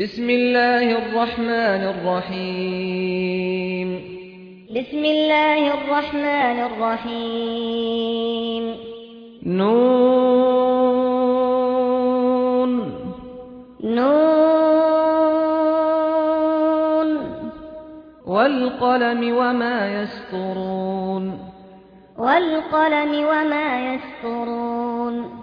بسم الله الرحمن الرحيم بسم الله الرحمن الرحيم نون نون والقلم وما يسطرون والقلم وما يسطرون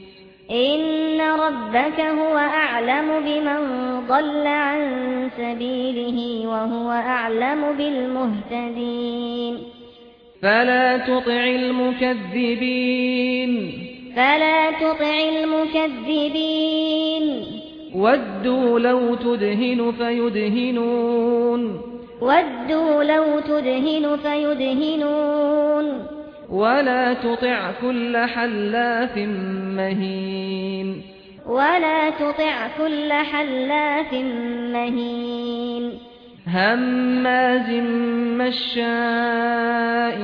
ان ربك هو اعلم بمن ضل عن سبيله وهو اعلم بالمهتدين فلا تطع المكذبين فلا تطع المكذبين ودوا لو تدهن فيدهنون ودوا لو تدهن فيدهنون ولا تطع كل حلاف مهين ولا تطع كل حلاف مهين هماز مشاء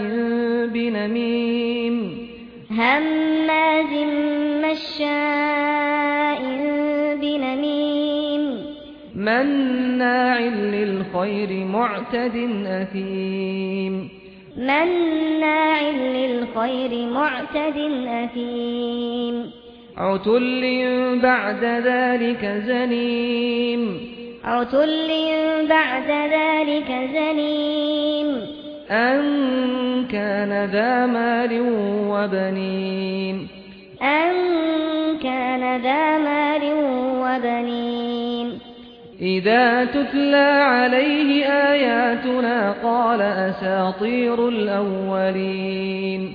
بنميم هماز مشاء بنميم مناع للخير معتد أثيم مناع للخير معتد أثيم. عتل بعد ذلك زنيم. عتل بعد ذلك زنيم. أن كان ذا مال وبنين. أن كان ذا مال وبنين. إذا تتلى عليه آياتنا قال أساطير الأولين.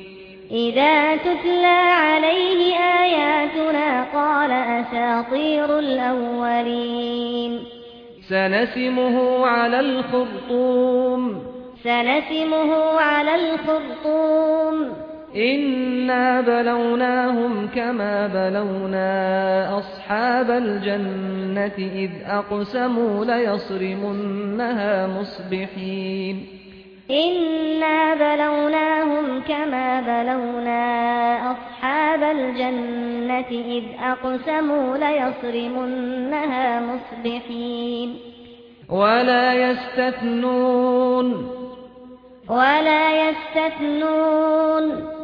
إذا تتلى عليه آياتنا قال أساطير الأولين. سنسمه على الخرطوم. سنسمه على الخرطوم. إنا بلوناهم كما بلونا أصحاب الجنة إذ أقسموا ليصرمنها مصبحين إنا بلوناهم كما بلونا أصحاب الجنة إذ أقسموا ليصرمنها مصبحين ولا يستثنون ولا يستثنون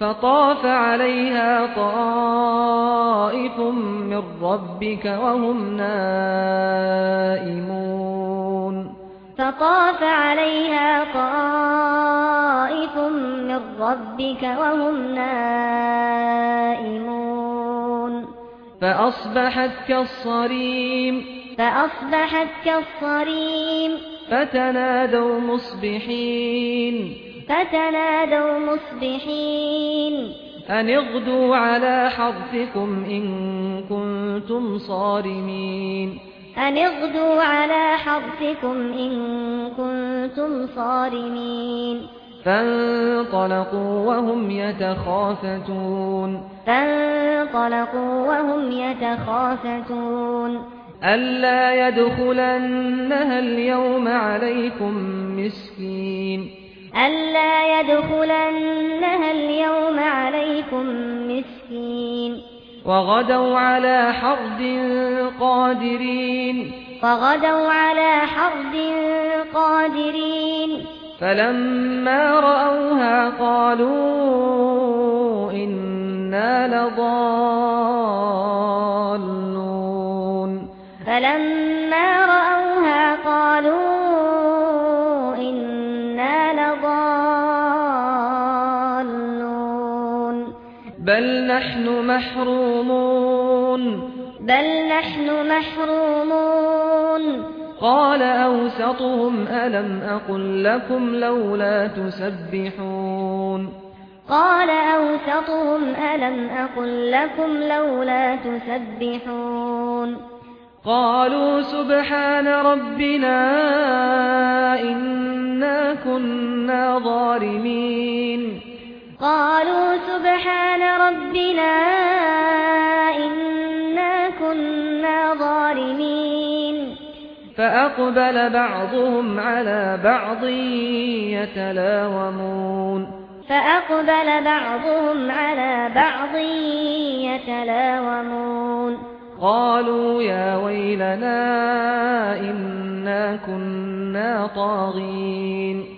فطاف عليها طائف من ربك وهم نائمون. فطاف عليها طائف من ربك وهم نائمون. فأصبحت كالصريم. فأصبحت كالصريم. فتنادوا مصبحين. فتنادوا مصبحين. أن اغدوا على حرثكم إن كنتم صارمين. أن اغدوا على حرثكم إن كنتم صارمين. فانطلقوا وهم يتخافتون. فانطلقوا وهم يتخافتون. ألا يدخلنها اليوم عليكم مسكين. ألا يدخلنها اليوم عليكم مسكين وغدوا على حرد قادرين فغدوا على حرد قادرين فلما رأوها قالوا إنا لضالون فلما بل نحن محرومون. بل نحن محرومون. قال أوسطهم ألم أقل لكم لولا تسبحون. قال أوسطهم ألم أقل لكم لولا تسبحون. قالوا سبحان ربنا اننا كنا ظالمين. قالوا سبحان ربنا إنا كنا ظالمين. فأقبل بعضهم على بعض يتلاومون. فأقبل بعضهم على بعض يتلاومون. قالوا يا ويلنا إنا كنا طاغين.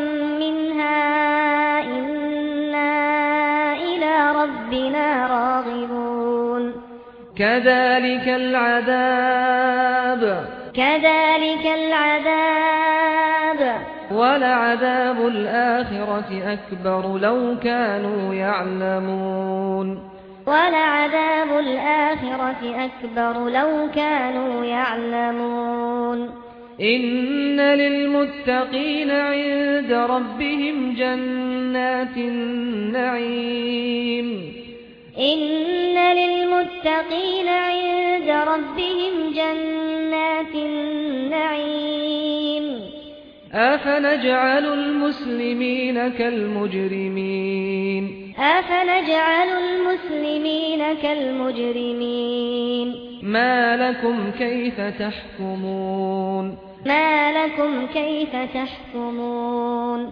ربنا راغبون كذلك العذاب كذلك العذاب ولعذاب الآخرة أكبر لو كانوا يعلمون ولعذاب الآخرة أكبر لو كانوا يعلمون إن للمتقين عند ربهم جنات النعيم ان للمتقين عند ربهم جنات النعيم افنجعل المسلمين كالمجرمين افنجعل المسلمين كالمجرمين ما لكم كيف تحكمون ما لكم كيف تحكمون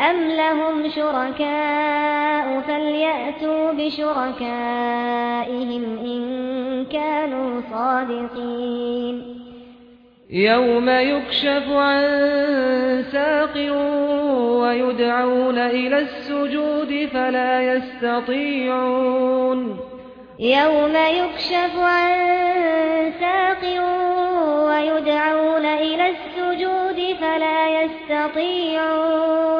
أَمْ لَهُمْ شُرَكَاءُ فَلْيَأْتُوا بِشُرَكَائِهِمْ إِن كَانُوا صَادِقِينَ يَوْمَ يُكْشَفُ عَن سَاقٍ وَيُدْعَوْنَ إِلَى السُّجُودِ فَلَا يَسْتَطِيعُونَ يَوْمَ يُكْشَفُ عَن سَاقٍ وَيُدْعَوْنَ إِلَى السُّجُودِ فَلَا يَسْتَطِيعُونَ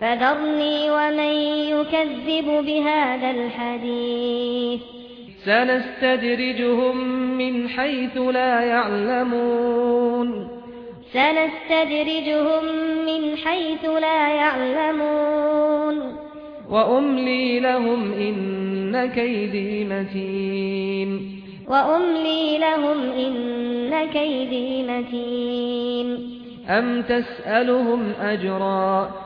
فذرني ومن يكذب بهذا الحديث. سنستدرجهم من حيث لا يعلمون. سنستدرجهم من حيث لا يعلمون. وأملي لهم إن كيدي متين. وأملي لهم إن كيدي متين. أم تسألهم أجرا؟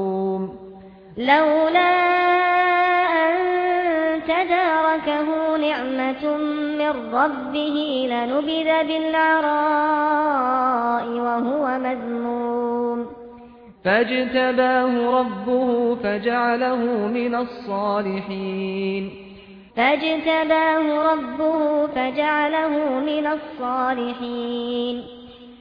لولا أن تداركه نعمة من ربه لنبذ بالعراء وهو مذموم. فاجتباه ربه فجعله من الصالحين. فاجتباه ربه فجعله من الصالحين.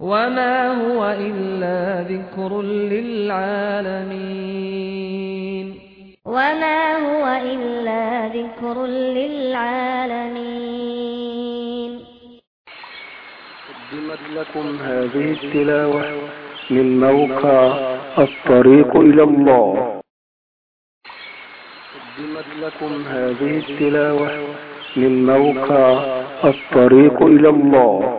وما هو إلا ذكر للعالمين وما هو إلا ذكر للعالمين قدمت لكم هذه التلاوة من موقع الطريق إلى الله قدمت لكم هذه التلاوة من موقع الطريق إلى الله